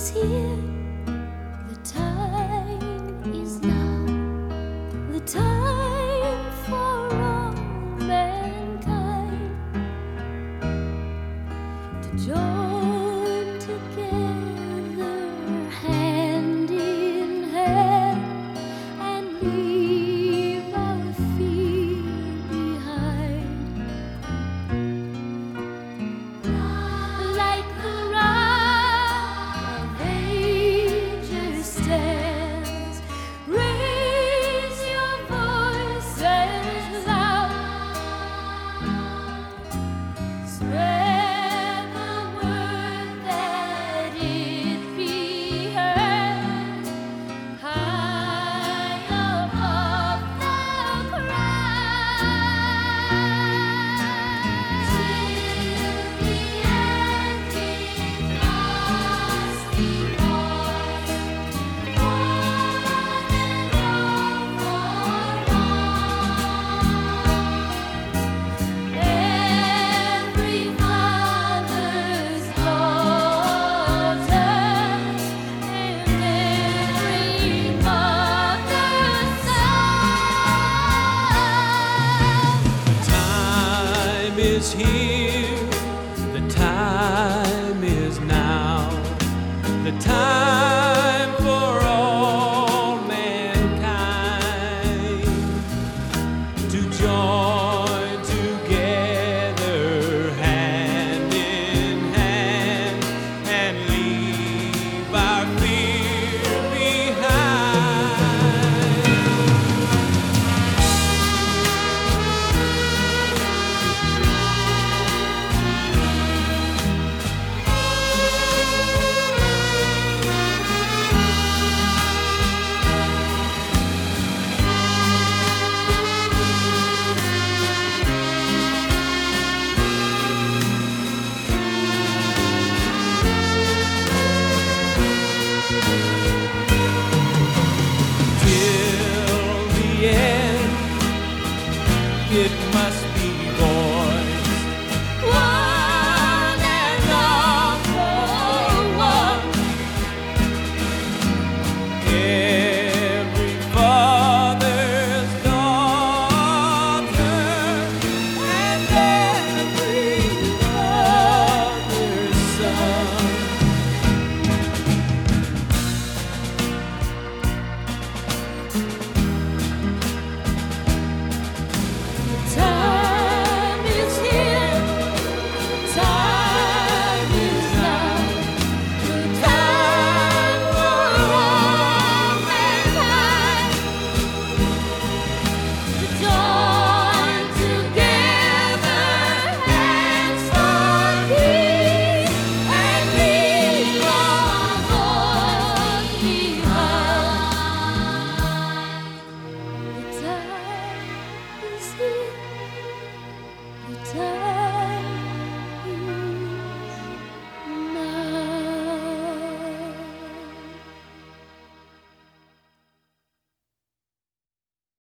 is here. Is here,